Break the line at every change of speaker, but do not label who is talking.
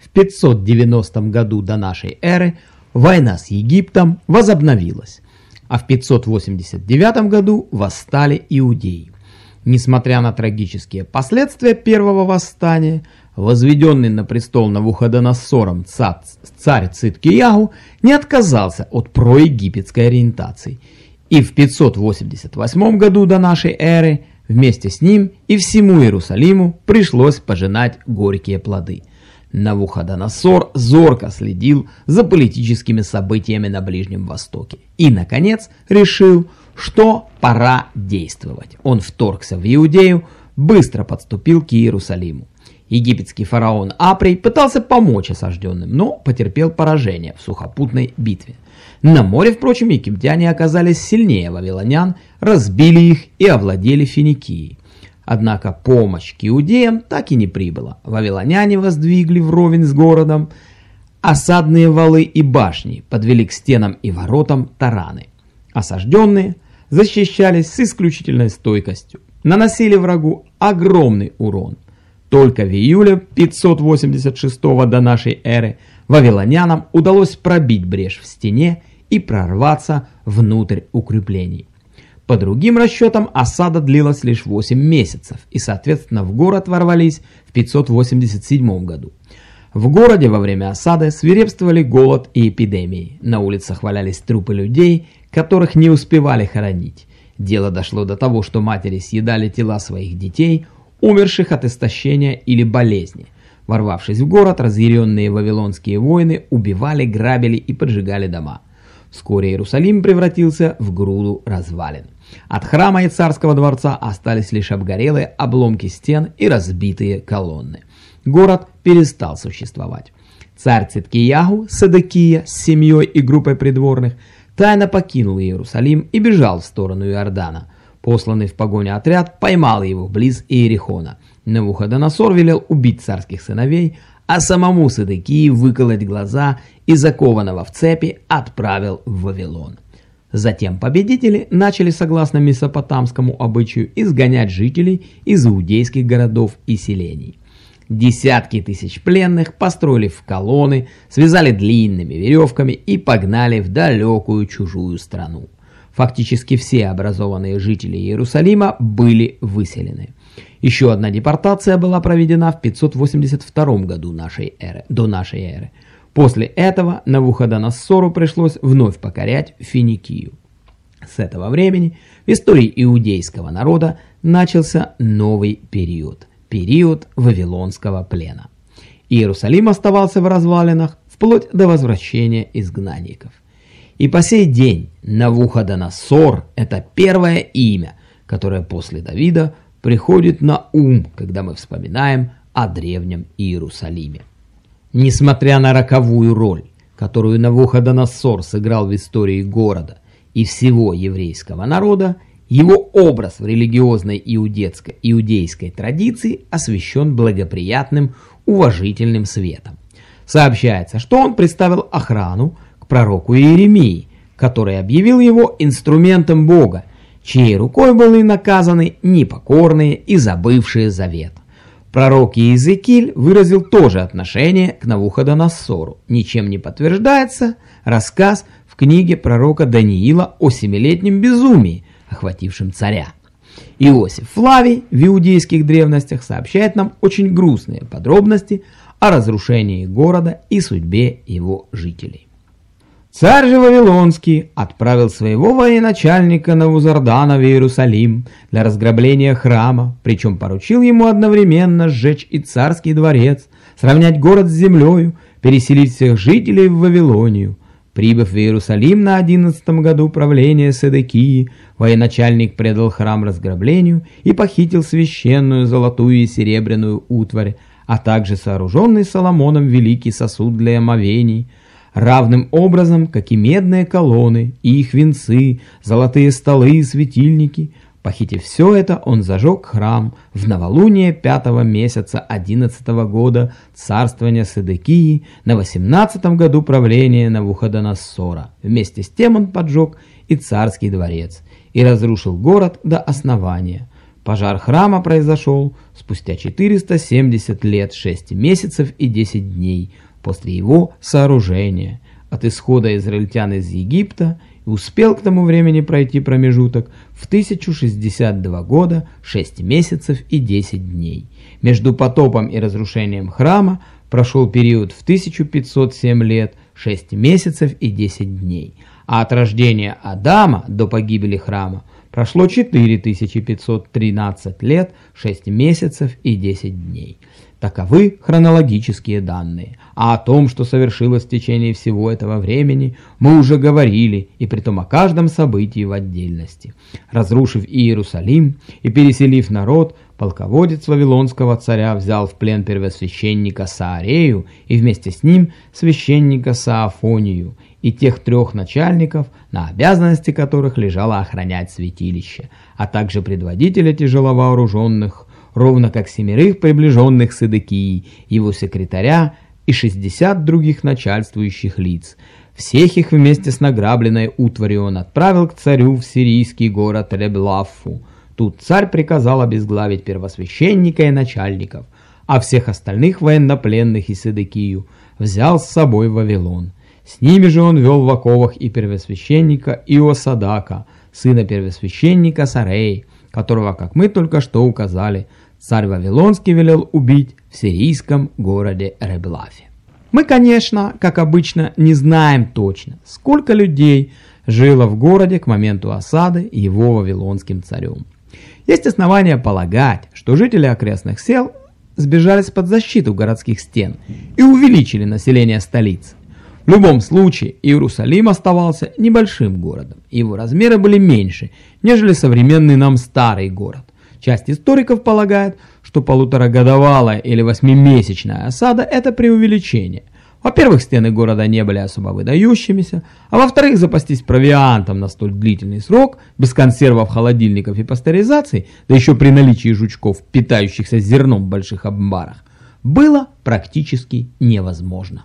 в 590 году до нашей эры война с Египтом возобновилась, а в 589 году восстали иудеи. Несмотря на трагические последствия первого восстания, возведенный на престол Навуходоносором царь Циткиягу не отказался от проегипетской ориентации, и в 588 году до нашей эры вместе с ним и всему Иерусалиму пришлось пожинать горькие плоды. Навуходоносор зорко следил за политическими событиями на Ближнем Востоке и, наконец, решил, что пора действовать. Он вторгся в Иудею, быстро подступил к Иерусалиму. Египетский фараон Апрей пытался помочь осажденным, но потерпел поражение в сухопутной битве. На море, впрочем, египтяне оказались сильнее вавилонян, разбили их и овладели Финикией. Однако помощь к иудеям так и не прибыла. Вавилоняне воздвигли вровень с городом осадные валы и башни, подвели к стенам и воротам тараны. Осажденные защищались с исключительной стойкостью, наносили врагу огромный урон. Только в июле 586 до нашей эры вавилонянам удалось пробить брешь в стене и прорваться внутрь укреплений. По другим расчетам, осада длилась лишь 8 месяцев, и, соответственно, в город ворвались в 587 году. В городе во время осады свирепствовали голод и эпидемии. На улицах валялись трупы людей, которых не успевали хоронить. Дело дошло до того, что матери съедали тела своих детей, умерших от истощения или болезни. Ворвавшись в город, разъяренные вавилонские воины убивали, грабили и поджигали дома. Вскоре Иерусалим превратился в груду развалин. От храма и царского дворца остались лишь обгорелые обломки стен и разбитые колонны. Город перестал существовать. Царь Циткиягу, Садыкия с семьей и группой придворных тайно покинул Иерусалим и бежал в сторону Иордана. Посланный в погоню отряд поймал его близ Иерихона. Навуходоносор велел убить царских сыновей, а самому Садыкии выколоть глаза и закованного в цепи отправил в Вавилон. Затем победители начали, согласно месопотамскому обычаю, изгонять жителей из иудейских городов и селений. Десятки тысяч пленных построили в колонны, связали длинными веревками и погнали в далекую чужую страну. Фактически все образованные жители Иерусалима были выселены. Еще одна депортация была проведена в 582 году нашей эры, до нашей эры. После этого Навуходоносору пришлось вновь покорять Финикию. С этого времени в истории иудейского народа начался новый период – период Вавилонского плена. Иерусалим оставался в развалинах вплоть до возвращения изгнанников. И по сей день Навуходоносор – это первое имя, которое после Давида приходит на ум, когда мы вспоминаем о древнем Иерусалиме. Несмотря на роковую роль, которую Навуходоносор сыграл в истории города и всего еврейского народа, его образ в религиозной иудейской, иудейской традиции освещен благоприятным, уважительным светом. Сообщается, что он представил охрану к пророку Иеремии, который объявил его инструментом Бога, чьей рукой были наказаны непокорные и забывшие завет. Пророк Иезекииль выразил тоже отношение к Навуходоносору. Ничем не подтверждается рассказ в книге пророка Даниила о семилетнем безумии, охватившем царя. Иосиф Флавий в иудейских древностях сообщает нам очень грустные подробности о разрушении города и судьбе его жителей. Царь же Вавилонский отправил своего военачальника Навузардана в Иерусалим для разграбления храма, причем поручил ему одновременно сжечь и царский дворец, сравнять город с землею, переселить всех жителей в Вавилонию. Прибыв в Иерусалим на одиннадцатом году правления Седекии, военачальник предал храм разграблению и похитил священную золотую и серебряную утварь, а также сооруженный Соломоном великий сосуд для омовений – равным образом, как и медные колонны, и их венцы, золотые столы и светильники. Похитив все это, он зажег храм в новолуние пятого месяца одиннадцатого года царствования Седекии на восемнадцатом году правления Навуходоносора. Вместе с тем он поджег и царский дворец и разрушил город до основания. Пожар храма произошел спустя 470 лет 6 месяцев и 10 дней после его сооружения от исхода израильтян из Египта и успел к тому времени пройти промежуток в 1062 года 6 месяцев и 10 дней. Между потопом и разрушением храма прошел период в 1507 лет 6 месяцев и 10 дней, а от рождения Адама до погибели храма прошло 4513 лет, 6 месяцев и 10 дней. Таковы хронологические данные. А о том, что совершилось в течение всего этого времени, мы уже говорили, и притом о каждом событии в отдельности. Разрушив Иерусалим и переселив народ, полководец Вавилонского царя взял в плен первосвященника Саарею и вместе с ним священника Саафонию и тех трех начальников, на обязанности которых лежало охранять святилище, а также предводителя тяжеловооруженных ровно как семерых приближенных Сыдыкии, его секретаря и 60 других начальствующих лиц. Всех их вместе с награбленной утварью он отправил к царю в сирийский город Реблаффу. Тут царь приказал обезглавить первосвященника и начальников, а всех остальных военнопленных и Сыдыкию взял с собой Вавилон. С ними же он вел в оковах и первосвященника Иосадака, сына первосвященника Сарей, которого, как мы только что указали, царь Вавилонский велел убить в сирийском городе Реблафе. Мы, конечно, как обычно, не знаем точно, сколько людей жило в городе к моменту осады его вавилонским царем. Есть основания полагать, что жители окрестных сел сбежались под защиту городских стен и увеличили население столицы. В любом случае, Иерусалим оставался небольшим городом, его размеры были меньше, нежели современный нам старый город. Часть историков полагает, что полуторагодовалая или восьмимесячная осада – это преувеличение. Во-первых, стены города не были особо выдающимися, а во-вторых, запастись провиантом на столь длительный срок, без консервов, холодильников и пастеризации, да еще при наличии жучков, питающихся зерном в больших амбарах, было практически невозможно.